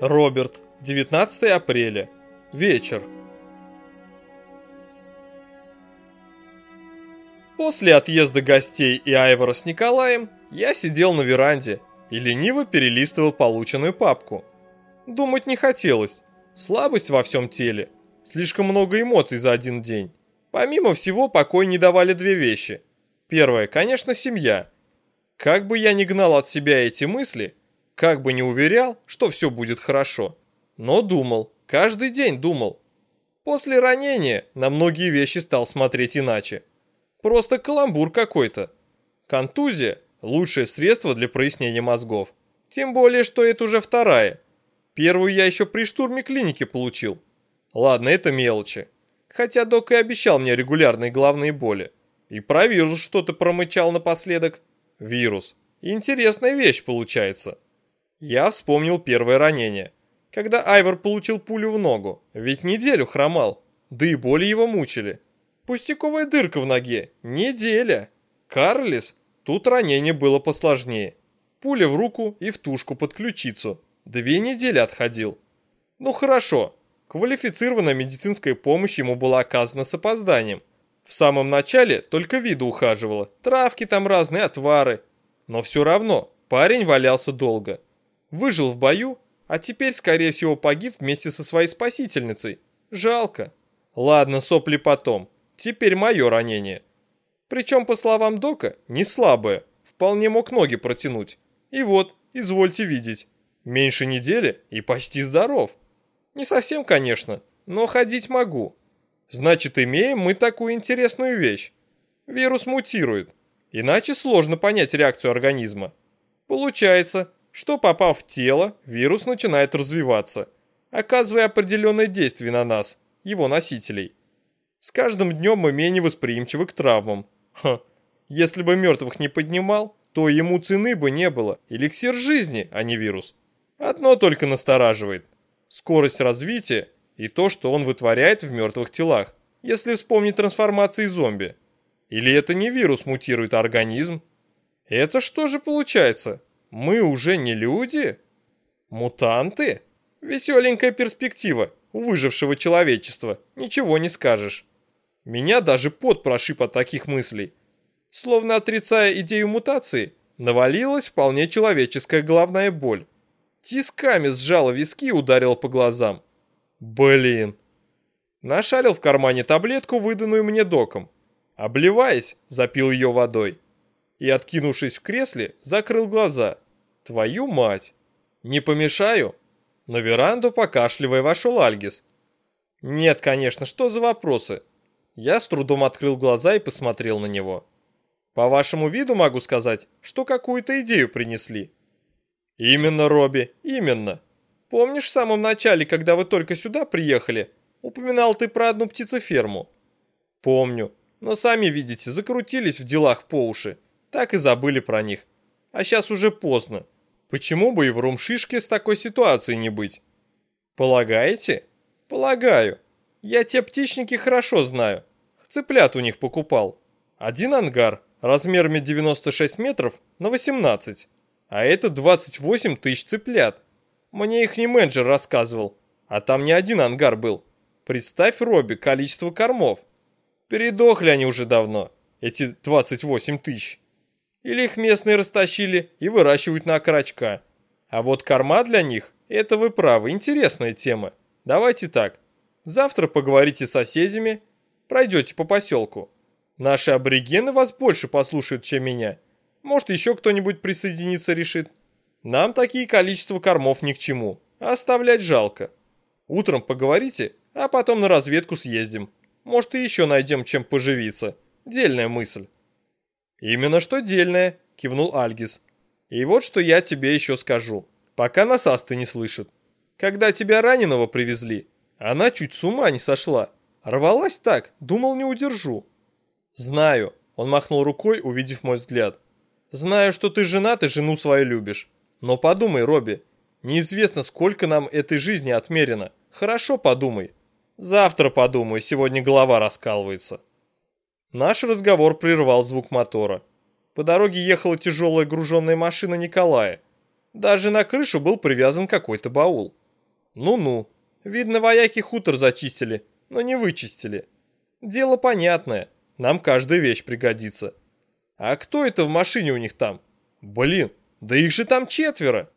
Роберт, 19 апреля. Вечер. После отъезда гостей и Айвора с Николаем я сидел на веранде и лениво перелистывал полученную папку. Думать не хотелось. Слабость во всем теле. Слишком много эмоций за один день. Помимо всего, покой не давали две вещи. Первое, конечно, семья. Как бы я ни гнал от себя эти мысли, как бы не уверял, что все будет хорошо, но думал, каждый день думал. После ранения на многие вещи стал смотреть иначе. Просто каламбур какой-то. Контузия – лучшее средство для прояснения мозгов. Тем более, что это уже вторая. Первую я еще при штурме клиники получил. Ладно, это мелочи. Хотя док и обещал мне регулярные головные боли. И про вирус что-то промычал напоследок. Вирус. Интересная вещь получается. Я вспомнил первое ранение. Когда Айвор получил пулю в ногу. Ведь неделю хромал. Да и боли его мучили. Пустяковая дырка в ноге. Неделя. Карлис. Тут ранение было посложнее. Пуля в руку и в тушку под ключицу. Две недели отходил. Ну хорошо. Квалифицированная медицинская помощь ему была оказана с опозданием. В самом начале только виду ухаживала, травки там разные, отвары. Но все равно, парень валялся долго. Выжил в бою, а теперь, скорее всего, погиб вместе со своей спасительницей. Жалко. Ладно, сопли потом. Теперь мое ранение. Причем, по словам Дока, не слабое. Вполне мог ноги протянуть. И вот, извольте видеть. Меньше недели и почти здоров. Не совсем, конечно, но ходить могу. Значит, имеем мы такую интересную вещь. Вирус мутирует. Иначе сложно понять реакцию организма. Получается, что попав в тело, вирус начинает развиваться, оказывая определенное действие на нас, его носителей. С каждым днем мы менее восприимчивы к травмам. Ха. Если бы мертвых не поднимал, то ему цены бы не было. Эликсир жизни, а не вирус. Одно только настораживает. Скорость развития и то, что он вытворяет в мертвых телах, если вспомнить трансформации зомби. Или это не вирус мутирует организм? Это что же получается? Мы уже не люди? Мутанты? Веселенькая перспектива у выжившего человечества, ничего не скажешь. Меня даже пот прошиб от таких мыслей. Словно отрицая идею мутации, навалилась вполне человеческая головная боль. Тисками сжала виски и ударила по глазам. Блин. Нашарил в кармане таблетку, выданную мне доком. Обливаясь, запил ее водой. И, откинувшись в кресле, закрыл глаза. Твою мать. Не помешаю? На веранду, покашливая, вошел Альгис. Нет, конечно, что за вопросы? Я с трудом открыл глаза и посмотрел на него. По вашему виду могу сказать, что какую-то идею принесли. Именно, Робби, именно. Помнишь в самом начале, когда вы только сюда приехали, упоминал ты про одну птицеферму? Помню, но сами видите, закрутились в делах по уши, так и забыли про них. А сейчас уже поздно. Почему бы и в Румшишке с такой ситуацией не быть? Полагаете? Полагаю. Я те птичники хорошо знаю. Цыплят у них покупал. Один ангар размерами 96 метров на 18, а это 28 тысяч цыплят. Мне их не менеджер рассказывал, а там не один ангар был. Представь, Робби, количество кормов. Передохли они уже давно, эти 28 тысяч. Или их местные растащили и выращивают на окорочка. А вот корма для них, это вы правы, интересная тема. Давайте так, завтра поговорите с соседями, пройдете по поселку. Наши аборигены вас больше послушают, чем меня. Может, еще кто-нибудь присоединиться решит. Нам такие количества кормов ни к чему, оставлять жалко. Утром поговорите, а потом на разведку съездим. Может, и еще найдем чем поживиться. Дельная мысль. Именно что дельная, кивнул Альгис. И вот что я тебе еще скажу, пока нас Асты не слышит. Когда тебя раненого привезли, она чуть с ума не сошла. Рвалась так, думал не удержу. Знаю, он махнул рукой, увидев мой взгляд. Знаю, что ты женат и жену свою любишь. Но подумай, Робби, неизвестно, сколько нам этой жизни отмерено. Хорошо подумай. Завтра подумай, сегодня голова раскалывается. Наш разговор прервал звук мотора. По дороге ехала тяжелая груженная машина Николая. Даже на крышу был привязан какой-то баул. Ну-ну. Видно, вояки хутор зачистили, но не вычистили. Дело понятное. Нам каждая вещь пригодится. А кто это в машине у них там? Блин, да их же там четверо.